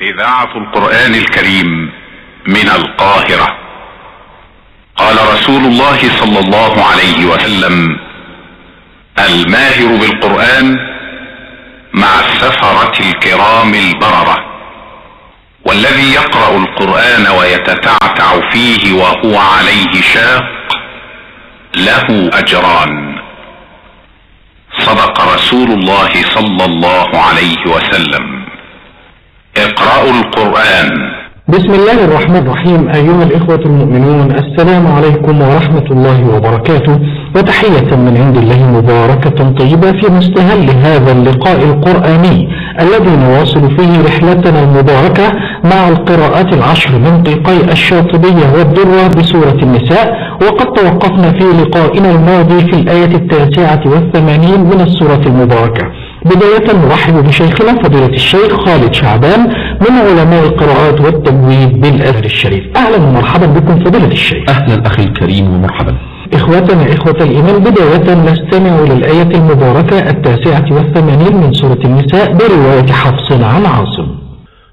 إذاعة القرآن الكريم من القاهرة. قال رسول الله صلى الله عليه وسلم الماهر بالقرآن مع السفرة الكرام البررة والذي يقرأ القرآن ويتتعتع فيه وهو عليه شاق له أجران. صدق رسول الله صلى الله عليه وسلم. اقرأوا القرآن. بسم الله الرحمن الرحيم. أيها الإخوة المؤمنون السلام عليكم ورحمة الله وبركاته. وتحية من عند الله مباركة طيبة في مستهل هذا اللقاء القرآني الذي نواصل فيه رحلتنا المباركة مع القراءات العشر من قيقي الشاطبية والدرة بسورة النساء. وقد توقفنا في لقائنا الماضي في الآية التاسعة والثمانين من السورة المباركة. بداية نرحب بشيخنا فضيلة الشيخ خالد شعبان من علماء القراءات والتجويد بالأزهر الشريف. أهلا ومرحبا بكم فضيلة الشيخ. أهلا أخي الكريم ومرحبا. إخوتنا إخوة الإيمان بداية نستمع للآية المباركة التاسعة والثمانين من سورة النساء برواية حفص عن عاصم.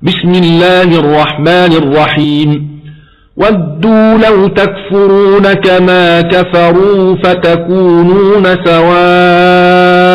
بسم الله الرحمن الرحيم. ودوا لو تكفرون كما كفروا فتكونون سواء.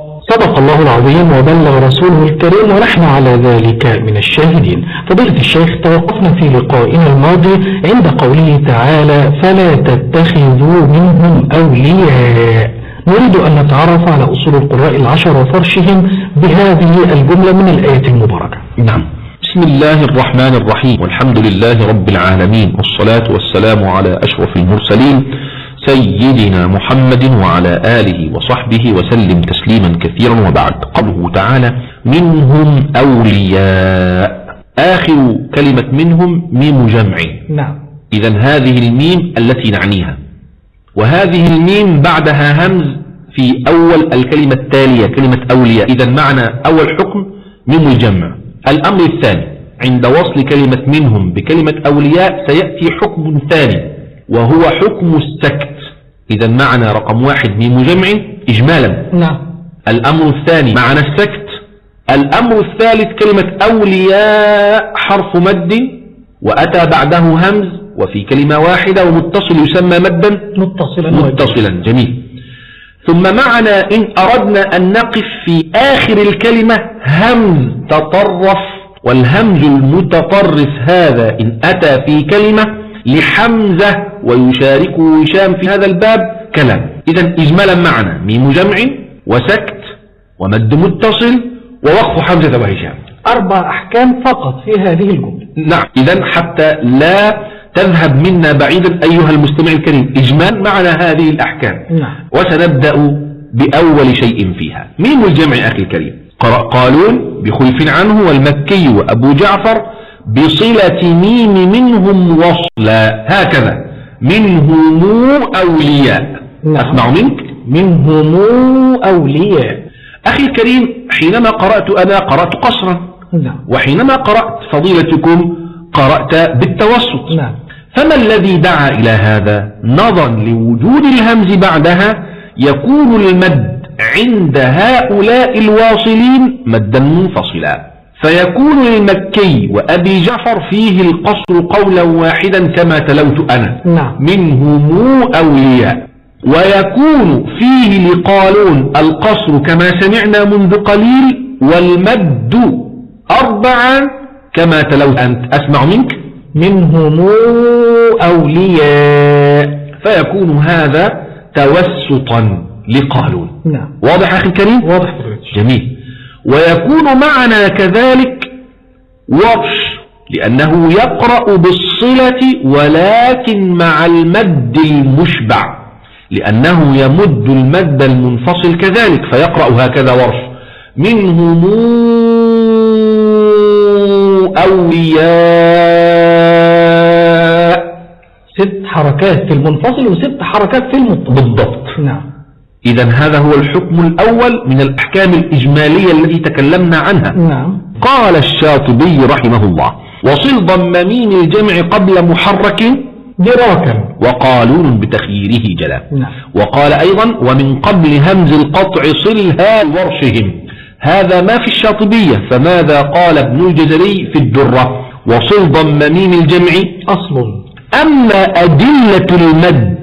صدق الله العظيم وبلغ رسوله الكريم ونحن على ذلك من الشاهدين. فضيلة الشيخ توقفنا في لقائنا الماضي عند قوله تعالى فلا تتخذوا منهم أولياء نريد أن نتعرف على أصول القراء العشر وفرشهم بهذه الجملة من الآية المباركة. نعم. بسم الله الرحمن الرحيم. والحمد لله رب العالمين. والصلاة والسلام على أشرف المرسلين. سيدنا محمد وعلى آله وصحبه وسلم تسليما كثيرا وبعد. قوله تعالى منهم أولياء. آخر كلمة منهم ميم جمع. نعم. إذا هذه الميم التي نعنيها. وهذه الميم بعدها همز في أول الكلمة التالية كلمة أولياء. إذا معنى أول حكم ميم الجمع. الأمر الثاني عند وصل كلمة منهم بكلمة أولياء سيأتي حكم ثاني وهو حكم السكت. إذا معنى رقم واحد ميم جمع إجمالا. نعم. الأمر الثاني معنى السكت. الأمر الثالث كلمة أولياء حرف مد وأتى بعده همز وفي كلمة واحدة ومتصل يسمى مدا. متصلا. متصلا. جميل. ثم معنى إن أردنا أن نقف في آخر الكلمة همز تطرف. والهمز المتطرف هذا إن أتى في كلمة لحمزة ويشاركه هشام في هذا الباب كلام. إذا إجمالا معنا. ميم جمع وسكت ومد متصل ووقف حمزة وهشام. أربع أحكام فقط في هذه الجملة. نعم. إذا حتى لا تذهب منا بعيدا أيها المستمع الكريم. إجمال معنا هذه الأحكام. نعم. وسنبدأ بأول شيء فيها. ميم الجمع أخي الكريم. قرأ قالون بخلف عنه والمكي وأبو جعفر بصلة ميم منهم وصلا هكذا. منهم أولياء. نعم. أسمع منك. منهم أولياء. أخي الكريم حينما قرأت أنا قرأت قصرا. نعم. وحينما قرأت فضيلتكم قرأت بالتوسط. نعم. فما الذي دعا إلى هذا؟ نظرا لوجود الهمز بعدها يكون المد عند هؤلاء الواصلين مدا منفصلا. فيكون للمكي وأبي جعفر فيه القصر قولا واحدا كما تلوت أنا. نعم. منهم أولياء. ويكون فيه لقالون القصر كما سمعنا منذ قليل والمد أربعا كما تلوت أنت. أسمع منك. منهم أولياء. فيكون هذا توسطا لقالون. نعم. واضح أخي الكريم؟ واضح. جميل. ويكون معنا كذلك ورش لأنه يقرأ بالصلة ولكن مع المد المشبع لأنه يمد المد المنفصل كذلك فيقرأ هكذا ورش منهم أولياء ست حركات في المنفصل وست حركات في المتصل بالضبط. نعم. إذا هذا هو الحكم الأول من الأحكام الإجمالية التي تكلمنا عنها. نعم. قال الشاطبي رحمه الله وصل ضم ميم الجمع قبل محرك دراكا. وقالون بتخييره جلا. نعم. وقال أيضا ومن قبل همز القطع صلها لورشهم هذا ما في الشاطبية فماذا قال ابن الجزري في الدرة؟ وصل ضم ميم الجمع أصل. أما أدلة المد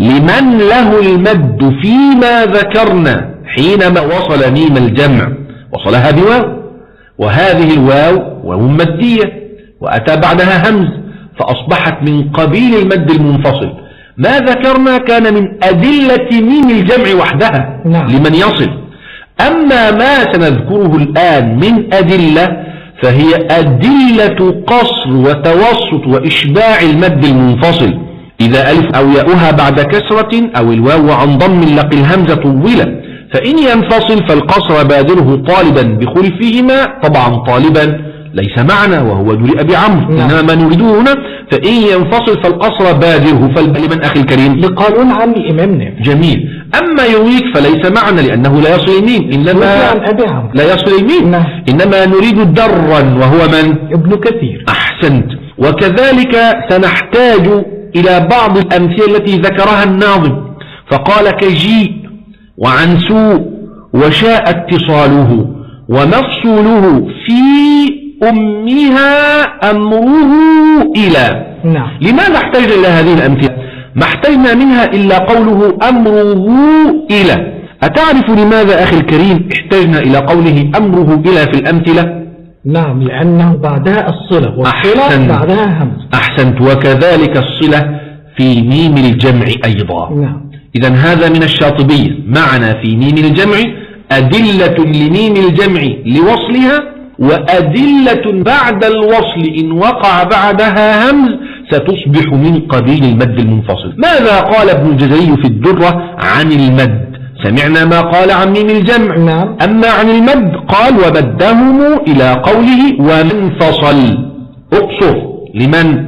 لمن له المد فيما ذكرنا حينما وصل ميم الجمع. وصلها بواو. وهذه الواو واو مدية. وأتى بعدها همز. فأصبحت من قبيل المد المنفصل. ما ذكرنا كان من أدلة ميم الجمع وحدها نعم. لمن يصل. أما ما سنذكره الآن من أدلة فهي أدلة قصر وتوسط وإشباع المد المنفصل. إذا ألف أو ياؤها بعد كسرة أو الواو عن ضم لقي الهمزة طولا فإن ينفصل فالقصر بادره طالبا بخلفهما طبعا طالبا ليس معنا وهو جرئ بعمر نعم. إنما ما نريده هنا فإن ينفصل فالقصر بادره. فلمن أخي الكريم؟ لقالون عن الإمام نافع. جميل. أما يرويك فليس معنا لأنه لا يصل الميم إنما لا يصل الميم نعم. إنما نريد درا وهو من؟ ابن كثير. أحسنت. وكذلك سنحتاج إلى بعض الأمثلة التي ذكرها الناظم. فقال كجيء وعن سوء وشاء اتصاله ومفصوله في أمها أمره إلى. نعم. لماذا احتجنا إلى هذه الأمثلة؟ ما احتجنا منها إلا قوله أمره إلى. أتعرف لماذا أخي الكريم احتجنا إلى قوله أمره إلى في الأمثلة؟ نعم لأنه بعدها الصلة والصلة أحسن. بعدها همز أحسنت. وكذلك الصلة في ميم الجمع أيضا. نعم. إذا هذا من الشاطبية. معنا في ميم الجمع أدلة لميم الجمع لوصلها وأدلة بعد الوصل إن وقع بعدها همز ستصبح من قبيل المد المنفصل. ماذا قال ابن الجزري في الدرة عن المد؟ سمعنا ما قال عن ميم الجمع. نعم. أما عن المد قال ومدهم إلى قوله ومن فصل أقصر لمن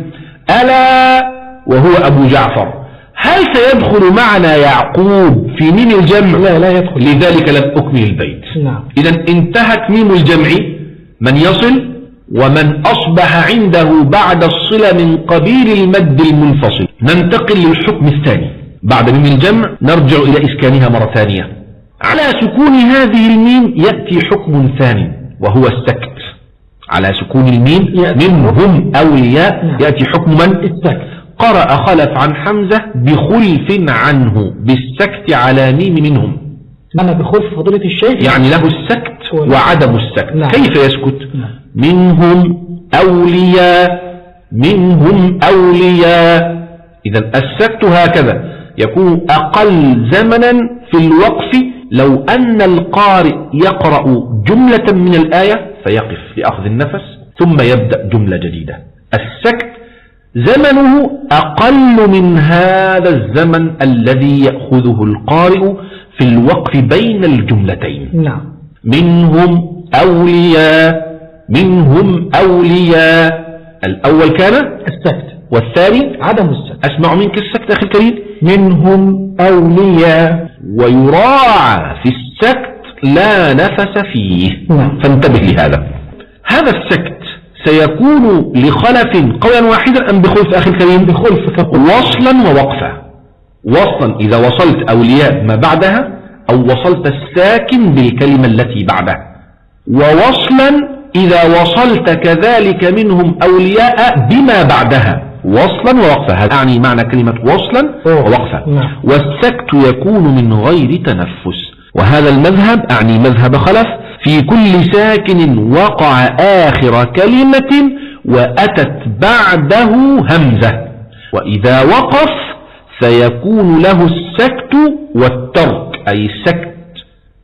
ألا وهو أبو جعفر. هل سيدخل معنا يعقوب في ميم الجمع؟ لا لا يدخل. لذلك لم أكمل البيت. نعم. إذا انتهت ميم الجمع. من يصل؟ ومن أصبح عنده بعد الصلة من قبيل المد المنفصل. ننتقل للحكم الثاني. بعد ميم الجمع نرجع إلى إسكانها مرة ثانية. على سكون هذه الميم يأتي حكم ثاني وهو السكت. على سكون الميم منهم أولياء نعم. يأتي حكم من؟ السكت. قرأ خلف عن حمزة بخلف عنه بالسكت على ميم منهم. أنا بخلف فضيلة الشيخ؟ يعني له السكت وعدم السكت. نعم. كيف يسكت؟ نعم. منهم أولياء منهم أولياء. إذا السكت هكذا. يكون أقل زمنا في الوقف لو أن القارئ يقرأ جملة من الآية فيقف لأخذ النفس ثم يبدأ جملة جديدة. السكت زمنه أقل من هذا الزمن الذي يأخذه القارئ في الوقف بين الجملتين. نعم. منهم أولياء منهم أولياء. الأول كان السكت. والثاني عدم السكت. أسمع منك السكت أخي الكريم. منهم أولياء ويراعى في السكت لا نفس فيه. نعم. فانتبه لهذا. هذا السكت سيكون لخلف قولا واحدا أم بخلف أخي الكريم؟ بخلف وصلا ووقفا. وصلا إذا وصلت أولياء ما بعدها أو وصلت الساكن بالكلمة التي بعدها. ووصلا إذا وصلت كذلك منهم أولياء بما بعدها. وصلا ووقفا. هذا يعني معنى كلمة وصلا ووقفا. نعم. والسكت يكون من غير تنفس. وهذا المذهب أعني مذهب خلف. في كل ساكن وقع آخر كلمة وأتت بعده همزة. وإذا وقف فيكون له السكت والترك أي السكت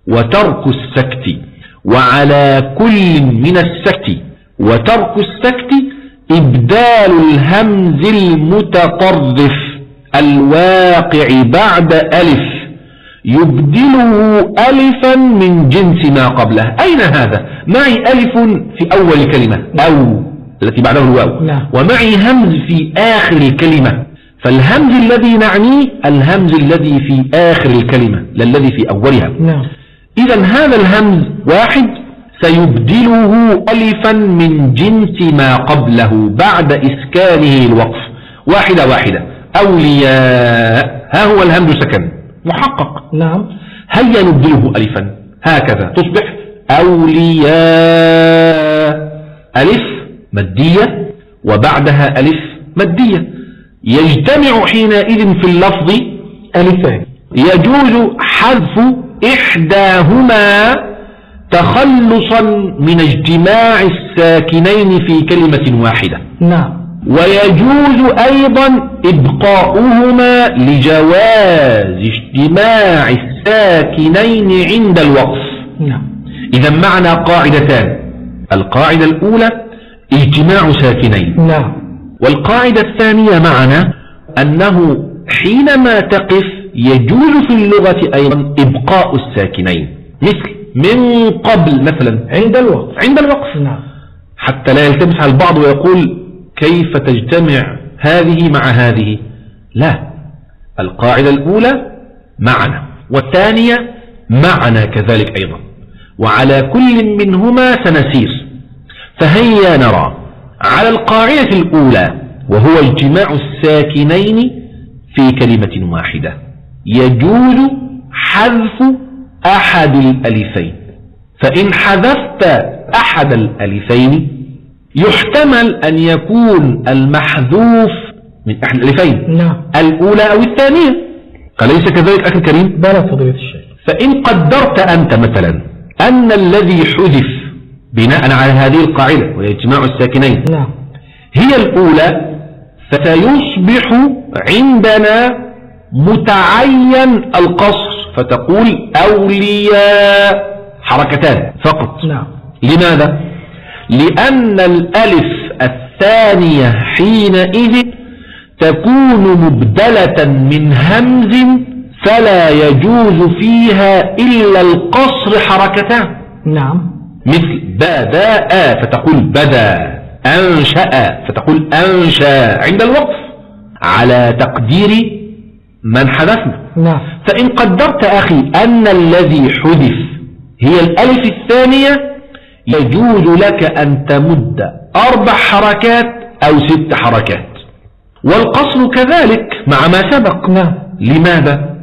وترك السكت. وعلى كل من السكت وترك السكت إبدال الهمز المتطرف الواقع بعد ألف يبدله ألفا من جنس ما قبله. أين هذا؟ معي ألف في أول الكلمة أو التي بعده الواو. ومعي همز في آخر الكلمة فالهمز الذي نعنيه الهمز الذي في آخر الكلمة لا الذي في أولها. نعم. إذا هذا الهمز واحد سيبدله ألفا من جنس ما قبله بعد إسكانه الوقف. واحدة واحدة. أولياء. ها هو الهمز سكن. محقق. نعم. هيا نبدله ألفا؟ هكذا. تصبح أولياء. ألف مدية وبعدها ألف مدية يجتمع حينئذ في اللفظ ألفان. يجوز حذف إحداهما تخلصا من اجتماع الساكنين في كلمة واحدة. نعم. ويجوز أيضا إبقاؤهما لجواز اجتماع الساكنين عند الوقف. نعم. إذا معنا قاعدتان. القاعدة الأولى اجتماع ساكنين. نعم. والقاعدة الثانية معنا أنه حينما تقف يجوز في اللغة أيضا إبقاء الساكنين. مثل من قبل مثلا عند الوقف عند الوقف. نعم. حتى لا يلتبس على البعض ويقول كيف تجتمع هذه مع هذه. لا القاعدة الأولى معنا والثانية معنا كذلك أيضا. وعلى كل منهما سنسير. فهيا نرى على القاعدة الأولى وهو اجتماع الساكنين في كلمة واحدة يجوز حذف أحد الألفين. فإن حذفت أحد الألفين يحتمل أن يكون المحذوف من أحد الألفين. نعم. الأولى أو الثانية. أليس كذلك أخي الكريم؟ بلى فضيلة الشيخ. فإن قدرت أنت مثلا أن الذي حذف بناء على هذه القاعدة وهي الساكنين نعم. هي الأولى فسيصبح عندنا متعين القصر فتقول أولياء حركتان فقط. نعم. لماذا؟ لأن الألف الثانية حينئذ تكون مبدلة من همز فلا يجوز فيها إلا القصر حركتان. نعم. مثل بدأ فتقول بدا أنشأ فتقول أنشأ عند الوقف على تقدير من حذفنا نعم. فإن قدرت أخي أن الذي حذف هي الألف الثانية يجوز لك أن تمد أربع حركات أو ست حركات. والقصر كذلك مع ما سبق. نعم. لماذا؟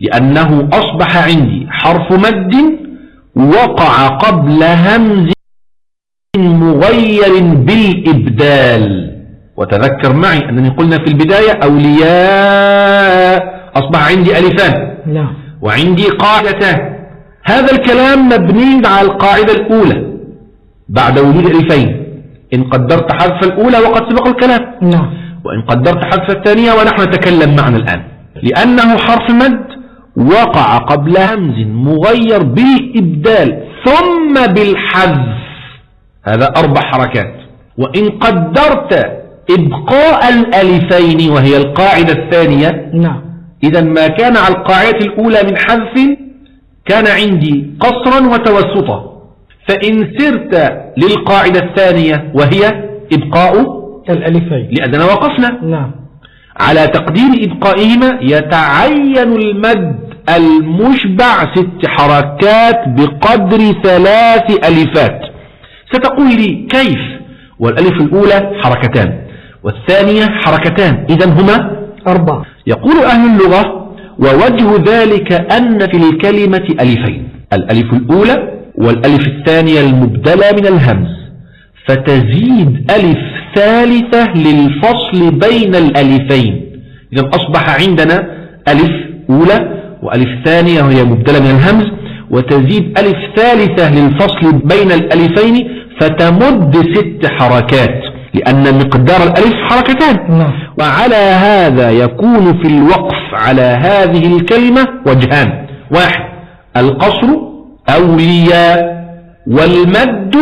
لأنه أصبح عندي حرف مد وقع قبل همز مغير بالإبدال. وتذكر معي أنني قلنا في البداية أولياء. أصبح عندي ألفان. نعم وعندي قاعدتان هذا الكلام مبني على القاعدة الأولى بعد وجود ألفين. إن قدرت حذف الأولى وقد سبق الكلام. نعم وإن قدرت حذف الثانية ونحن نتكلم معنا الآن. لأنه حرف مد وقع قبل همز مغير بالإبدال. ثم بالحذف. هذا أربع حركات. وإن قدرت إبقاء الألفين وهي القاعدة الثانية. نعم. إذا ما كان على القاعدة الأولى من حذف كان عندي قصرا وتوسطا. فإن سرت للقاعدة الثانية وهي إبقاء الألفين. لأننا وقفنا. نعم. على تقدير إبقائهما يتعين المد المشبع ست حركات بقدر ثلاث ألفات. ستقول لي كيف؟ والألف الأولى حركتان. والثانية حركتان. إذا هما أربعة. يقول أهل اللغة ووجه ذلك أن في الكلمة ألفين. الألف الأولى والألف الثانية المبدلة من الهمز. فتزيد ألف ثالثة للفصل بين الألفين. إذا أصبح عندنا ألف أولى وألف ثانية وهي مبدلة من الهمز. وتزيد ألف ثالثة للفصل بين الألفين. فتمد ست حركات. لأن مقدار الألف حركتان. نعم. وعلى هذا يكون في الوقف على هذه الكلمة وجهان. واحد القصر أولياء والمد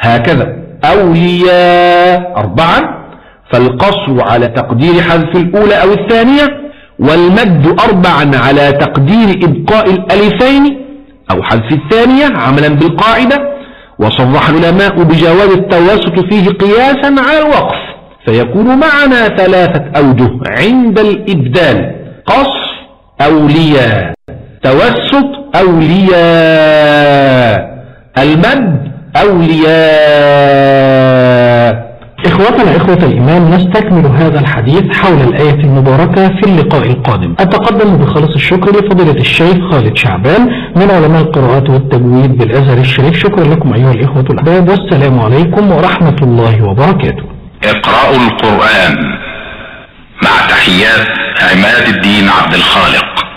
هكذا. أولياء أربعا فالقصر على تقدير حذف الأولى أو الثانية والمد أربعا على تقدير إبقاء الألفين أو حذف الثانية عملا بالقاعدة. وصرح العلماء بجواز التوسط فيه قياسا على الوقف فيكون معنا ثلاثة أوجه عند الإبدال قصر أولياء توسط أولياء المد أولياء. إخوتنا إخوة الإيمان نستكمل هذا الحديث حول الآية المباركة في اللقاء القادم. أتقدم بخلص الشكر لفضيلة الشيخ خالد شعبان من علماء القراءات والتجويد بالأزهر الشريف. شكرا لكم أيها الإخوة الأحباب. والسلام عليكم ورحمة الله وبركاته. اقرأوا القرآن مع تحيات عماد الدين عبد الخالق.